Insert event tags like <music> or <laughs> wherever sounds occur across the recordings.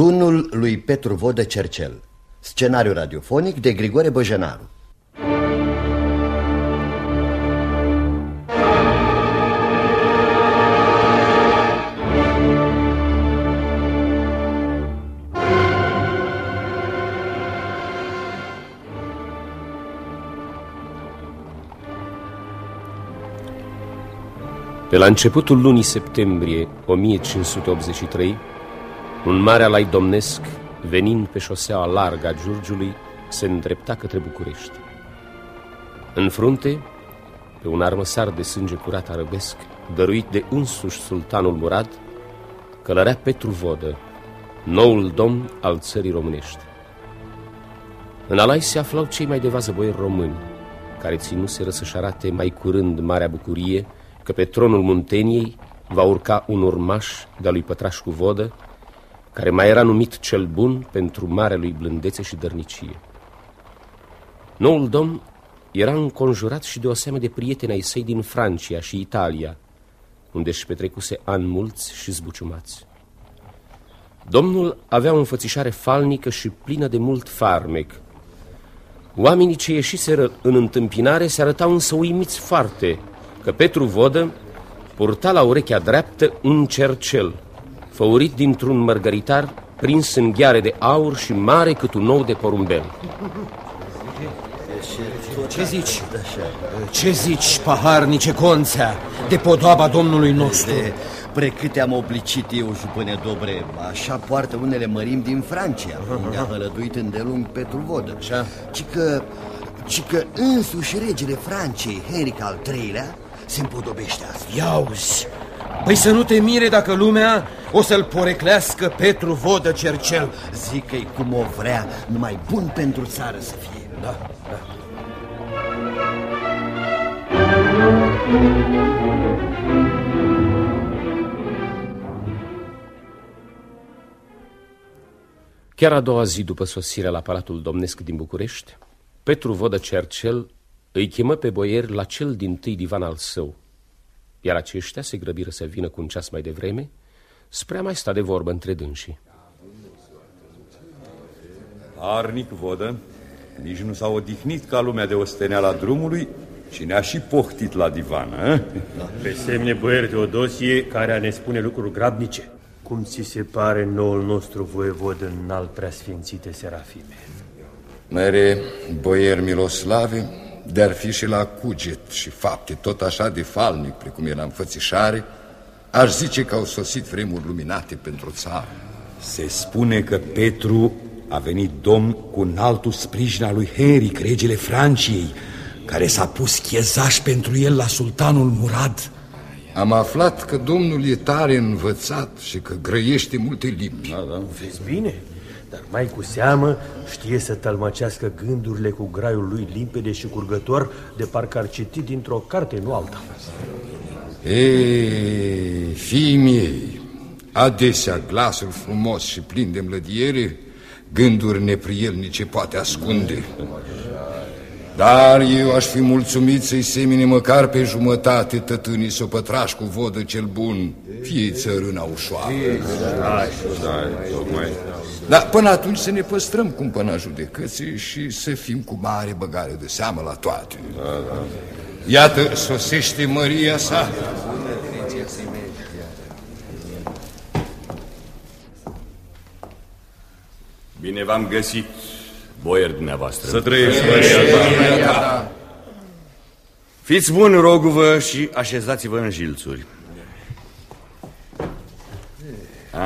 Tunul lui Petru Vodă Cercel. Scenariu radiofonic de Grigore Băjenaru Pe la începutul lunii septembrie 1583, un mare alai domnesc, venind pe șoseaua largă a Giurgiului, se îndrepta către București. În frunte, pe un armăsar de sânge curat arăbesc, dăruit de însuși sultanul Murad, călărea Petru Vodă, noul domn al țării românești. În alai se aflau cei mai de vază boieri români, care ținuseră să-și arate mai curând marea bucurie că pe tronul Munteniei va urca un urmaș de-a lui Pătrașcu Vodă, care mai era numit cel bun pentru marea lui blândețe și dărnicie. Noul domn era înconjurat și de o seamă de prieteni ai săi din Francia și Italia, unde își petrecuse ani mulți și zbuciumați. Domnul avea o înfățișare falnică și plină de mult farmec. Oamenii ce ieșiseră în întâmpinare se arătau însă uimiți foarte că Petru Vodă purta la urechea dreaptă un cercel, făurit dintr-un mărgăritar prins în gheare de aur și mare cât un ou de porumbel. Ce zici? Ce zici, paharnice conțea, de podoaba domnului nostru? De precâte am oblicit eu, jupâne Dobre, așa poartă unele mărimi din Francia, unde a hălăduit îndelung Petru Vodă. Așa? Ci că, ci că însuși regele Franciei, Henric al III-lea, se împodobește astfel. Iauzi, păi să nu te mire dacă lumea o să-l poreclească Petru Vodă Cercel. Zic că cum o vrea, numai bun pentru țară să fie. Da, da. Chiar a doua zi după sosirea la Palatul Domnesc din București, Petru Vodă Cercel îi chemă pe boieri la cel din tâi divan al său, iar aceștia se grăbiră să vină cu un ceas mai devreme spre a mai sta de vorbă între dânsii. Arnic vodă, nici nu s-a odihnit ca lumea de osteneala drumului și ne-a și pohtit la divan, a? Pe semne băieri Teodosie, care a ne spune lucruri grabnice. Cum ți se pare noul nostru voievod în alt preasfințite Serafime? Mere, boier Miloslave, de-ar fi și la cuget și fapte tot așa de falnic precum era înfățișare, aș zice că au sosit vremuri luminate pentru țară. Se spune că Petru a venit domn cu un altul sprijin al lui Henric, regele Franciei, care s-a pus chezaș pentru el la sultanul Murad. Am aflat că domnul e tare învățat și că grăiește multe limbi. Da, da. Vezi bine? Dar mai cu seamă știe să tălmăcească gândurile cu graiul lui limpede și curgător de parcă ar citi dintr-o carte, nu alta. Ei, fii miei, adesea glasul frumos și plin de mlădiere, gânduri neprielnice poate ascunde. Dar eu aș fi mulțumit să-i semine măcar pe jumătate tătânii să o pătrași cu vodă cel bun, fie țărâna ușoară. Da, da, tocmai. Dar până atunci să ne păstrăm cumpăna judecății și să fim cu mare băgare de seamă la toate. Da, da. Iată, sosește Maria sa. Bine v-am găsit, boier dumneavoastră. Să trăiești, Maria ta. Fiți buni, roguvă, și așezați-vă în jilțuri.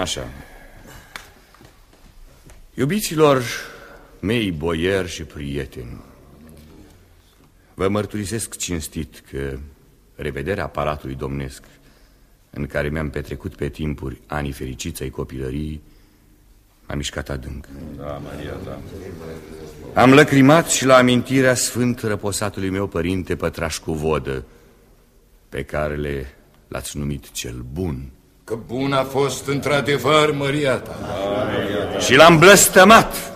Așa. Iubiților mei boieri și prieteni, vă mărturisesc cinstit că revederea aparatului domnesc în care mi-am petrecut pe timpuri anii fericiți ai copilării m-a mișcat adânc. Da, Maria, da. Am lăcrimat și la amintirea sfânt răposatului meu părinte Pătrașcu Vodă, pe care le l-ați numit cel bun. Că bun a fost într-adevăr Maria ta. Da, și l-am blăstămat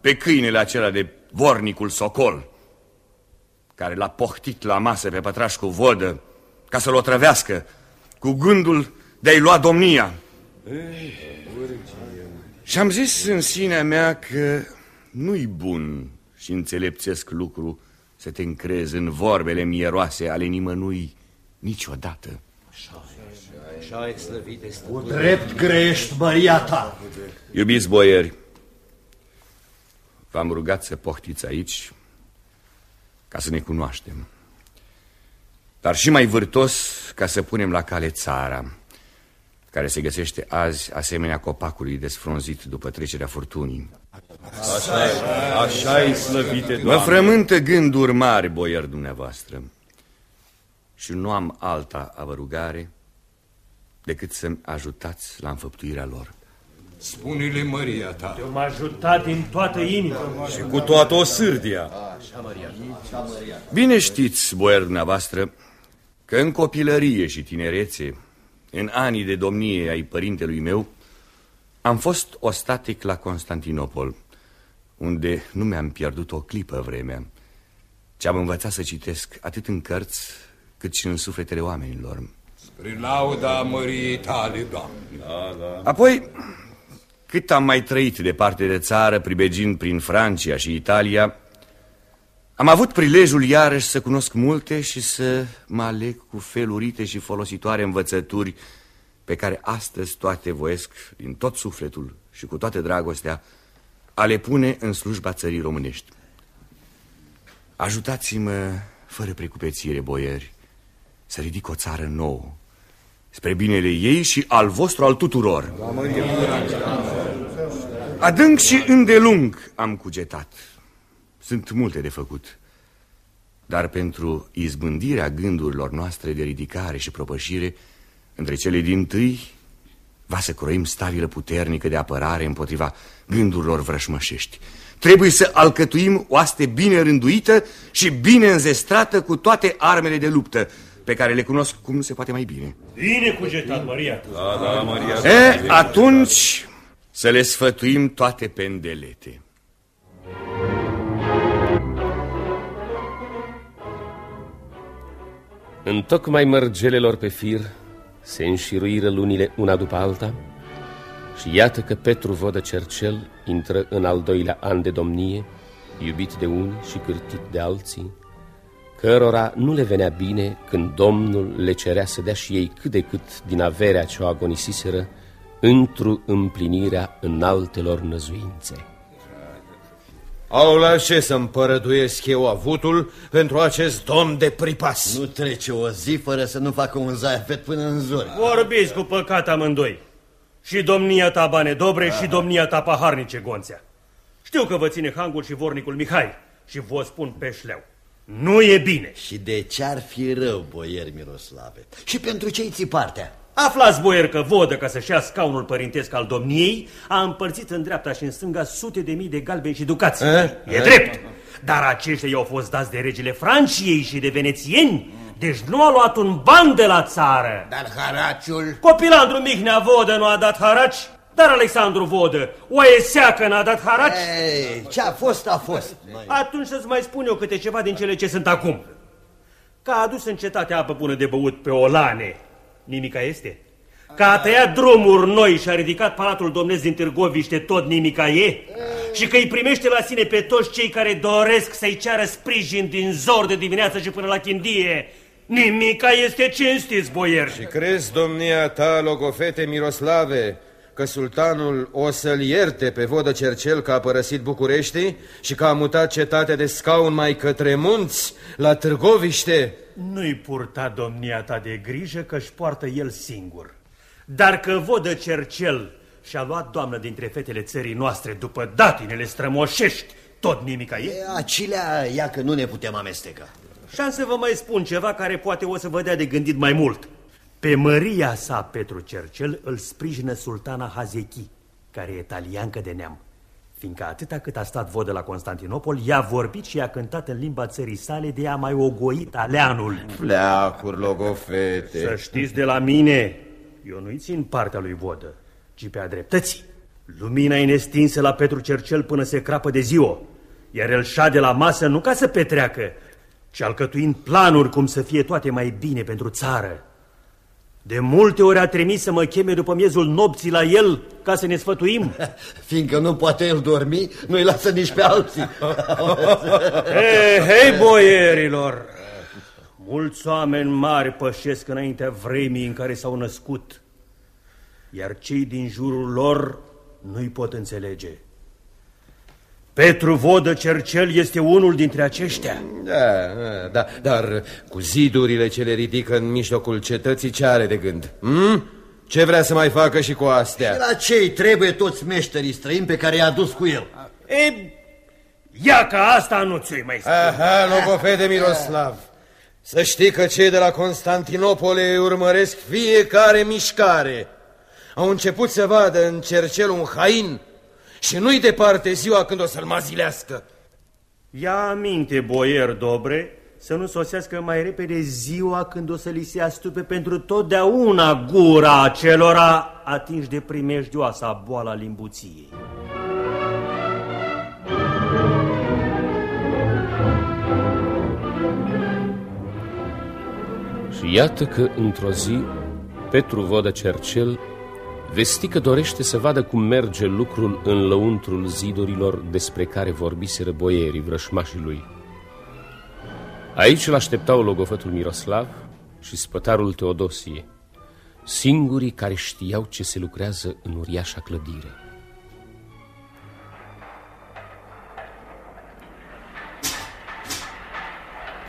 pe câinele acela de vornicul Socol, care l-a pohtit la masă pe Pătrașcu Vodă ca să-l otrăvească cu gândul de a-i lua domnia. Și am zis în sinea mea că nu-i bun și înțelepțesc lucru să te încrezi în vorbele mieroase ale nimănui niciodată. Așa e slăvit este. Cu drept grești, măria ta. Iubiți boieri, v-am rugat să pohtiți aici ca să ne cunoaștem. Dar și mai vârtos ca să punem la cale țara, care se găsește azi asemenea copacului desfrunzit după trecerea furtunii. Așa e, așa e slăvite, Doamne. Mă frământă gânduri mari, boieri dumneavoastră, și nu am alta avărugare decât să-mi ajutați la înfăptuirea lor. Spune-le măria ta. Te-am ajutat din toată inima. Și cu toată o sârdia. Bine știți, boieri dumneavoastră, că în copilărie și tinerețe, în anii de domnie ai părintelui meu, am fost ostatic la Constantinopol, unde nu mi-am pierdut o clipă vremea, ci am învățat să citesc atât în cărți cât și în sufletele oamenilor. Spre lauda măriei tale, Doamne. Da, da. Apoi, cât am mai trăit departe de țară, pribegind prin Francia și Italia, am avut prilejul iarăși să cunosc multe și să mă aleg cu felurite și folositoare învățături pe care astăzi toate voiesc din tot sufletul și cu toată dragostea a le pune în slujba țării românești. Ajutați-mă, fără precupețire, boieri, să ridic o țară nouă, spre binele ei și al vostru al tuturor. Adânc și îndelung am cugetat. Sunt multe de făcut. Dar pentru izbândirea gândurilor noastre de ridicare și propășire, între cele din tâi, va să croim stabilă puternică de apărare împotriva gândurilor vrășmășești. Trebuie să alcătuim oaste bine rânduită și bine înzestrată cu toate armele de luptă, pe care le cunosc cum nu se poate mai bine. Bine cugetat, Maria. Da, da, Maria. E, atunci să le sfătuim toate pendelete. În tocmai mărgelelor pe fir se înșiruiră lunile una după alta și iată că Petru Vodă Cercel intră în al doilea an de domnie, iubit de unii și cârtit de alții, cărora nu le venea bine când Domnul le cerea să dea și ei cât de cât din averea ce o agonisiseră întru împlinirea înaltelor năzuințe. Au la ce să împărăduiesc eu avutul pentru acest domn de pripas? Nu trece o zi fără să nu facă un zaifet până în zori. Vorbiți cu păcat amândoi. Și domnia ta, Bane Dobre, și domnia ta, Paharnice Gonțea. Știu că vă ține hangul și vornicul Mihai și vă spun pe șleu. Nu e bine. Și de ce ar fi rău, boier Miroslave? Și pentru ce-i ții partea? Aflați, boier, că vodă, ca să-și ia scaunul părintesc al domniei, a împărțit în dreapta și în stânga sute de mii de galbeni și ducați. Eh? E drept. Dar aceștia i-au fost dați de regele Franciei și de venețieni, deci nu a luat un ban de la țară. Dar haraciul... Copilandru Mihnea Vodă nu a dat haraci, dar Alexandru Vodă, oaie seacă n-a dat haraci. Ei, ce a fost, a fost. Atunci să-ți mai spun eu câte ceva din cele ce sunt acum. Că a adus în cetate apă bună de băut pe Olane, nimica este. Că a tăiat drumuri noi și a ridicat palatul domnesc din Târgoviște, tot nimica e. Și că îi primește la sine pe toți cei care doresc să-i ceară sprijin din zor de dimineață și până la chindie. Nimica este cinstiți, boier. Și crezi, domnia ta, logofete Miroslave, că sultanul o să-l ierte pe vodă Cercel că a părăsit București și că a mutat cetatea de scaun mai către munți, la Târgoviște? Nu-i purta domnia ta de grijă că-și poartă el singur. Dar că vodă Cercel și-a luat doamnă dintre fetele țării noastre după datinele strămoșești, tot nimica e? E, Acilea, ia că nu ne putem amesteca. Și am să vă mai spun ceva care poate o să vă dea de gândit mai mult. Pe măria sa, Petru Cercel, îl sprijină sultana Hazechi, care e italiancă de neam. Fiindcă atâta cât a stat vodă la Constantinopol, i-a vorbit și i-a cântat în limba țării sale de a mai ogoit aleanul. Pleacuri, logofete. Să știți de la mine, eu nu-i țin partea lui vodă, ci pe a dreptății. Lumina e nestinsă la Petru Cercel până se crapă de ziua, iar el șade la masă nu ca să petreacă, ci alcătuind planuri cum să fie toate mai bine pentru țară. De multe ori a trimis să mă cheme după miezul nopții la el ca să ne sfătuim. <laughs> Fiindcă nu poate el dormi, nu-i lasă nici pe alții. <laughs> hei, hei, boierilor! Mulți oameni mari pășesc înaintea vremii în care s-au născut, iar cei din jurul lor nu-i pot înțelege. Petru Vodă Cercel este unul dintre aceștia. Da, da, da, dar cu zidurile ce le ridică în mijlocul cetății, ce are de gând? Hmm? Ce vrea să mai facă și cu astea? Și la cei trebuie toți meșterii străini pe care i-a dus cu el? E, ia ca asta nu ți mai spune. Aha, logofede Miroslav. Să știi că cei de la Constantinopole urmăresc fiecare mișcare. Au început să vadă în cercel un hain și nu-i departe ziua când o să-l mazilească. Ia aminte, boier Dobre, să nu sosească mai repede ziua când o să li se astupe pentru totdeauna gura acelora atinși de primejdioasa boala limbuției. Și iată că, într-o zi, Petru Vodă Cercel vesti că dorește să vadă cum merge lucrul în lăuntrul zidurilor despre care vorbiseră boierii vrășmașii lui. Aici îl așteptau logofătul Miroslav și spătarul Teodosie, singurii care știau ce se lucrează în uriașa clădire.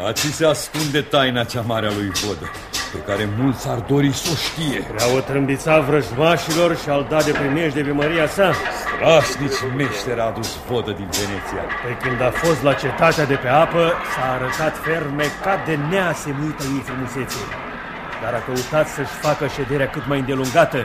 Aici se ascunde taina cea mare a lui Vodă pe care mulți ar dori să o știe. Prea o trâmbița vrăjmașilor și al da de primejde pe Maria sa. Strașnici meșteri a adus vodă din Veneția. Pe când a fost la cetatea de pe apă, s-a arătat fermecat de neasemuită ei frumusețe. Dar a căutat să-și facă șederea cât mai îndelungată,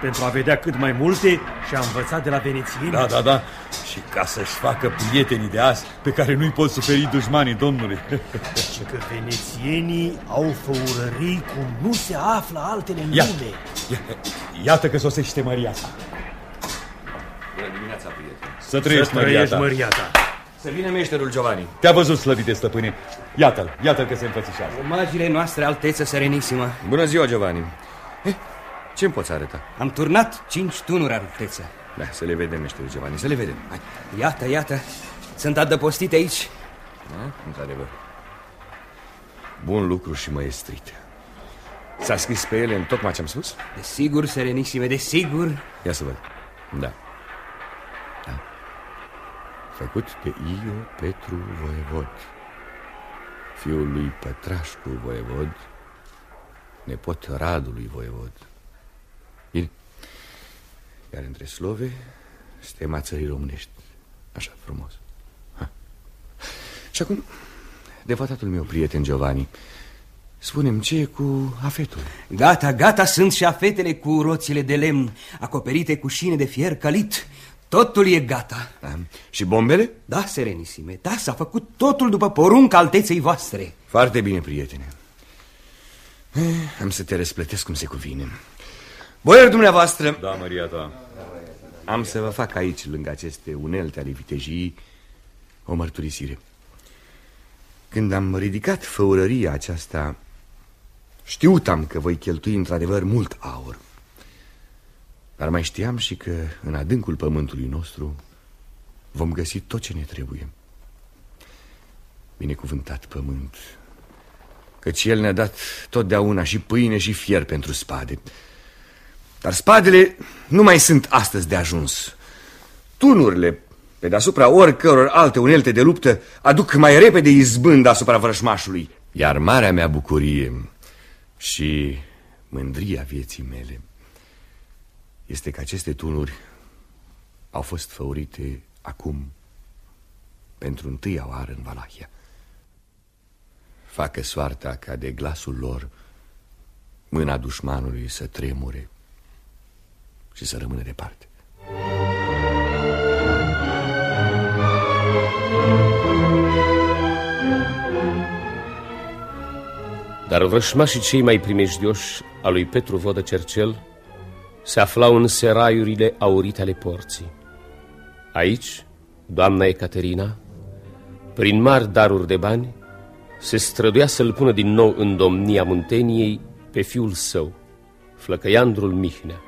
pentru a vedea cât mai multe și a învățat de la venețieni. Da, da, da. Și ca să-și facă prietenii de azi, pe care nu-i pot suferi dușmanii Domnului. <laughs> Și că venețienii au făurării cum nu se află altele în Ia, lume. ia, iată că sosește Maria ta. Bună dimineața, prieteni. Să trăiești, Să Maria trăiești, ta. Maria ta. Să vină meșterul Giovanni. Te-a văzut slăvite, stăpâne. Iată-l, iată-l că se înfățișează. Omagile noastre, alteță serenisima. Bună ziua, Giovanni. Eh, ce-mi poți arăta? Am turnat cinci tunuri, alteță. Da, să le vedem, meșterul Giovanni, să le vedem. Hai. Iată, iată, sunt adăpostite aici. Da, într-adevăr. Bun lucru și măestrit. S-a scris pe ele în tocmai ce-am spus? Desigur, serenisime, desigur. Ia să văd. Da. Da. Făcut de Io Petru Voievod, fiul lui Pătrașcu Voievod, nepot Radului Voievod. Bine. Iar între slove, stema țării românești. Așa, frumos. Ha. Și acum, devatatul meu prieten Giovanni, spunem ce e cu afetul? Gata, gata sunt și afetele cu roțile de lemn, acoperite cu șine de fier calit. Totul e gata. Da? Și bombele? Da, serenisime, da, s-a făcut totul după porunca alteței voastre. Foarte bine, prietene. Eh, Am să te răsplătesc cum se cuvine. Boier dumneavoastră, Da, Maria ta. am să vă fac aici, lângă aceste unelte ale vitejii, o mărturisire. Când am ridicat făurăria aceasta, știutam că voi cheltui într-adevăr mult aur. Dar mai știam și că în adâncul pământului nostru vom găsi tot ce ne trebuie. Binecuvântat pământ, căci el ne-a dat totdeauna și pâine și fier pentru spade. Dar spadele nu mai sunt astăzi de ajuns. Tunurile, pe deasupra oricăror alte unelte de luptă, aduc mai repede izbând asupra vrășmașului. Iar marea mea bucurie și mândria vieții mele este că aceste tunuri au fost făurite acum pentru întâia oară în Valahia. Facă soarta ca de glasul lor mâna dușmanului să tremure și să rămână departe. Dar vrășmașii cei mai primejdioși a lui Petru Vodă Cercel se aflau în seraiurile aurite ale porții. Aici, doamna Ecaterina, prin mari daruri de bani, se străduia să-l pună din nou în domnia Munteniei pe fiul său, Flăcăiandrul Mihnea.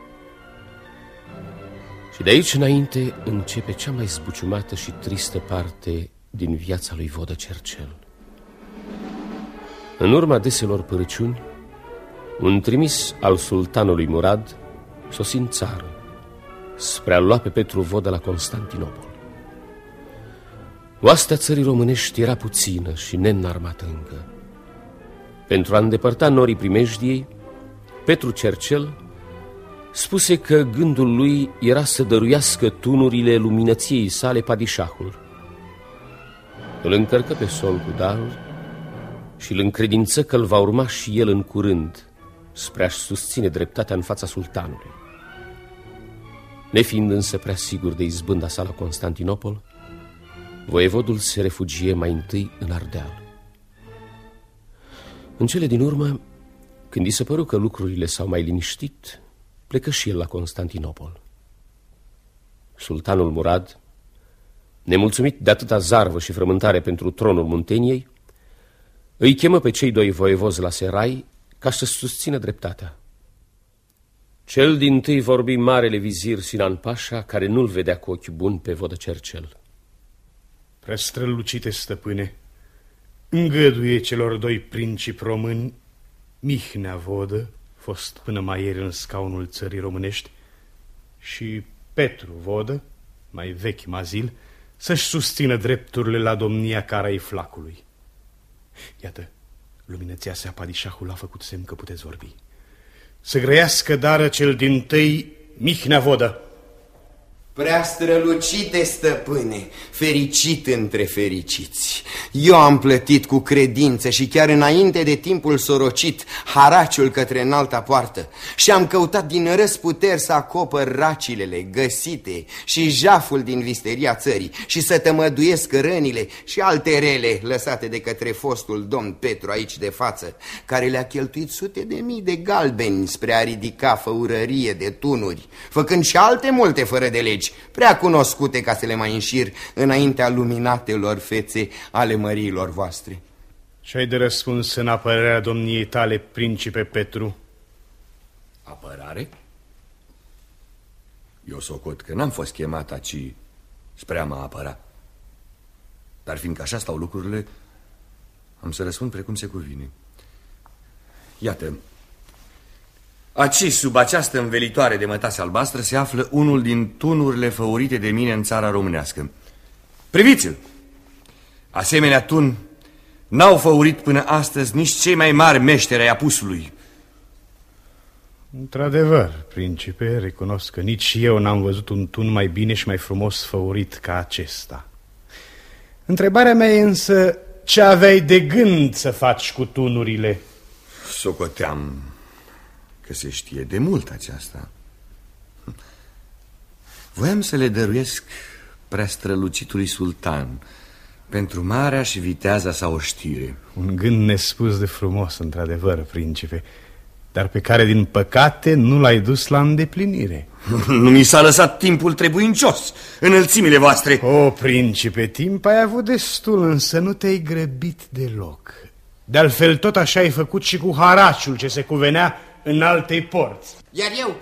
Și de aici înainte începe cea mai zbuciumată și tristă parte din viața lui Vodă Cercel. În urma deselor părăciuni, un trimis al sultanului Murad sosi în țară spre a lua pe Petru Vodă la Constantinopol. Oastea țării românești era puțină și neînarmată încă. Pentru a îndepărta norii primejdiei, Petru Cercel spuse că gândul lui era să dăruiască tunurile luminăției sale padișahul. Îl încărcă pe sol cu darul și îl încredință că îl va urma și el în curând spre a-și susține dreptatea în fața sultanului. Nefiind însă prea sigur de izbânda sa la Constantinopol, voievodul se refugie mai întâi în Ardeal. În cele din urmă, când i se păru că lucrurile s-au mai liniștit, plecă și el la Constantinopol. Sultanul Murad, nemulțumit de atâta zarvă și frământare pentru tronul Munteniei, îi chemă pe cei doi voievozi la Serai ca să susțină dreptatea. Cel din tâi vorbi marele vizir Sinan Pașa, care nu-l vedea cu ochi buni pe vodă cercel. Prestrălucite stăpâne, îngăduie celor doi principi români, Mihnea Vodă, fost până mai ieri în scaunul țării românești, și Petru Vodă, mai vechi mazil, să-și susțină drepturile la domnia carai flacului. Iată, luminăția sa padișahul a făcut semn că puteți vorbi. Să grăiască dară cel din tâi Mihnea Vodă. Prea strălucite, stăpâne, fericit între fericiți. Eu am plătit cu credință și chiar înainte de timpul sorocit haraciul către înalta poartă și am căutat din răsputeri să acopăr racilele găsite și jaful din visteria țării și să tămăduiesc rănile și alte rele lăsate de către fostul domn Petru aici de față, care le-a cheltuit sute de mii de galbeni spre a ridica făurărie de tunuri, făcând și alte multe fără de legi prea cunoscute ca să le mai înșir înaintea luminatelor fețe ale măriilor voastre. Și ai de răspuns în apărarea domniei tale, principe Petru? Apărare? Eu socot că n-am fost chemat aici spre a mă apăra. Dar fiindcă așa stau lucrurile, am să răspund precum se cuvine. Iată, Aci, sub această învelitoare de mătase albastră, se află unul din tunurile făurite de mine în țara românească. Priviți-l! Asemenea tun n-au făurit până astăzi nici cei mai mari meșteri ai apusului. Într-adevăr, principe, recunosc că nici eu n-am văzut un tun mai bine și mai frumos făurit ca acesta. Întrebarea mea e însă, ce aveai de gând să faci cu tunurile? Socoteam că se știe de mult aceasta. Voiam să le dăruiesc prea strălucitului sultan pentru marea și viteaza sa oștire. Un gând nespus de frumos, într-adevăr, principe, dar pe care, din păcate, nu l-ai dus la îndeplinire. <laughs> Nu mi s-a lăsat timpul trebuincios, înălțimile voastre. O, principe, timp ai avut destul, însă nu te-ai grăbit deloc. De altfel, tot așa ai făcut și cu haraciul ce se cuvenea în altei porți. Iar eu,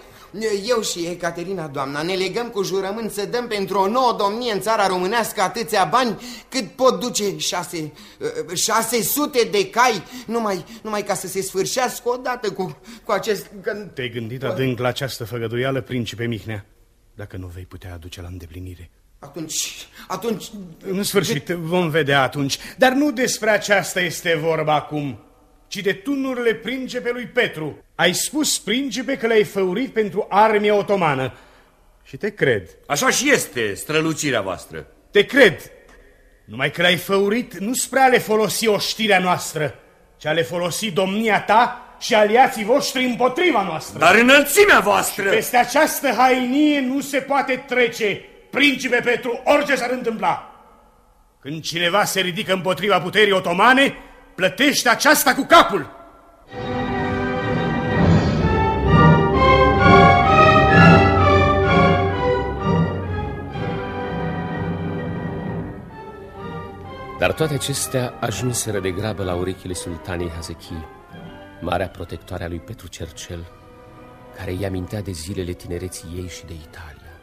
eu și Ecaterina, doamna, ne legăm cu jurământ să dăm pentru o nouă domnie în țara românească atâția bani cât pot duce șase, uh, șase sute de cai, numai, numai ca să se sfârșească odată cu, cu acest... Te-ai gândit adânc la această făgăduială, principe Mihnea, dacă nu vei putea aduce la îndeplinire. Atunci, atunci... În sfârșit, vom vedea atunci. Dar nu despre aceasta este vorba acum ci de tunurile principelui Petru. Ai spus, principe, că le-ai făurit pentru armia otomană. Și te cred. Așa și este strălucirea voastră. Te cred. Numai că le-ai făurit nu spre a le folosi oștirea noastră, ci a le folosi domnia ta și aliații voștri împotriva noastră. Dar înălțimea voastră... Și peste această hainie nu se poate trece, principe Petru, orice s-ar întâmpla. Când cineva se ridică împotriva puterii otomane, plătește aceasta cu capul. Dar toate acestea ajunseră de grabă la urechile sultanei Hazechi, marea protectoare a lui Petru Cercel, care îi amintea de zilele tinereții ei și de Italia.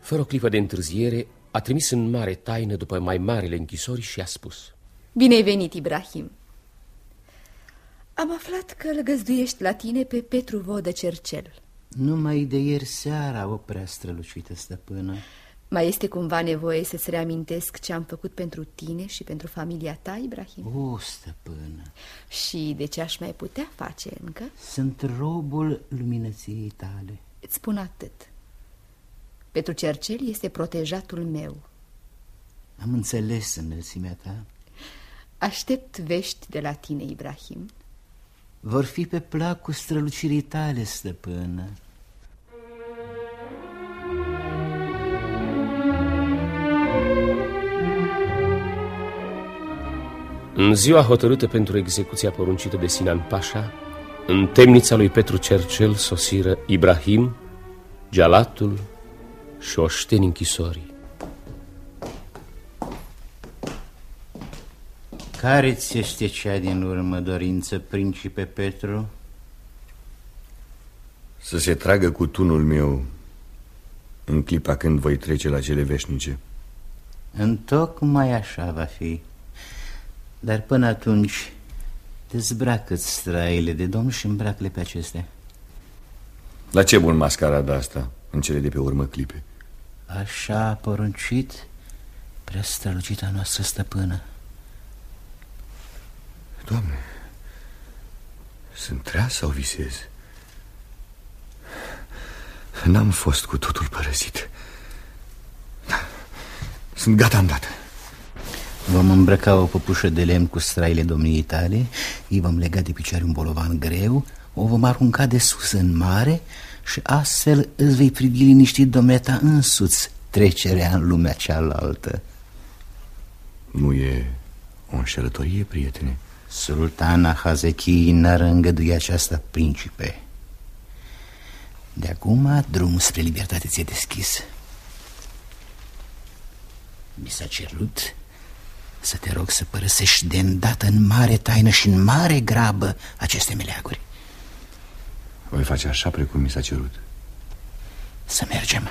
Fără o clipă de întârziere, a trimis în mare taină după mai marele închisori și a spus Bine ai venit, Ibrahim! Am aflat că îl găzduiești la tine pe Petru Vodă Cercel. Numai de ieri seara, o prea strălucită stăpână. Mai este cumva nevoie să-ți reamintesc ce am făcut pentru tine și pentru familia ta, Ibrahim? O, stăpână! Și de ce aș mai putea face încă? Sunt robul luminăției tale. Îți spun atât. Petru Cercel este protejatul meu. Am înțeles înălțimea ta. Aștept vești de la tine, Ibrahim. Vor fi pe placul strălucirii tale, stăpână. În ziua hotărâtă pentru execuția poruncită de Sinan Pașa, în temnița lui Petru Cercel sosiră Ibrahim, Gialatul și oșteni închisorii. Care ți este cea din urmă dorință, principe Petru? Să se tragă cu tunul meu în clipa când voi trece la cele veșnice. Întocmai așa va fi. Dar până atunci, dezbracă-ți straile de domn și îmbracă pe acestea. La ce bun mascarada asta în cele de pe urmă clipe? Așa a poruncit prea strălucita noastră stăpână. Doamne, sunt treaz sau visez? N-am fost cu totul părăsit. Sunt gata îndată. Vom îmbrăca o păpușă de lemn cu straile domniei tale, îi vom lega de picioare un bolovan greu, o vom arunca de sus în mare și astfel îți vei privi liniștit domneta însuți trecerea în lumea cealaltă. Nu e o înșelătorie, prietene? Sultana Hazeki n-ar îngădui aceasta, principe. De acum, drumul spre libertate ți-e deschis. Mi s-a cerut să te rog să părăsești de îndată în mare taină și în mare grabă aceste meleaguri. Voi face așa precum mi s-a cerut. Să mergem.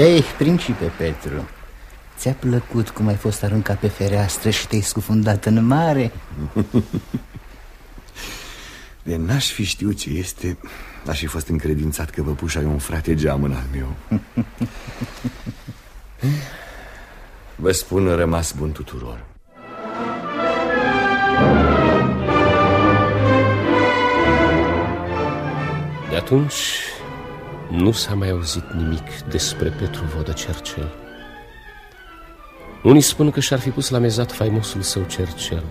Ei, principe Petru, ți-a plăcut cum ai fost aruncat pe fereastră și te-ai scufundat în mare? <laughs> De n-aș fi știut ce este, aș fi fost încredințat că văpușa e un frate geamăn al meu. <laughs> Vă spun rămas bun tuturor. De atunci nu s-a mai auzit nimic despre Petru Vodă Cercel. Unii spun că și-ar fi pus la mezat faimosul său Cercel,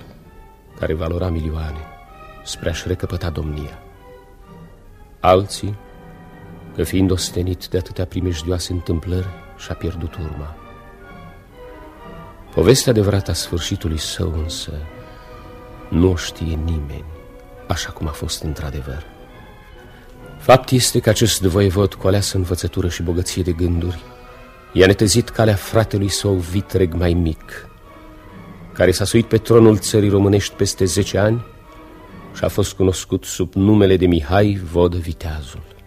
care valora milioane, spre a-și recăpăta domnia. Alții, că fiind ostenit de atâtea primejdioase întâmplări, și-a pierdut urma. Povestea adevărată a sfârșitului său însă nu o știe nimeni, așa cum a fost într-adevăr. Fapt este că acest voievod cu aleasă învățătură și bogăție de gânduri i-a netezit calea fratelui său vitreg mai mic, care s-a suit pe tronul țării românești peste zece ani și a fost cunoscut sub numele de Mihai Vodă Viteazul.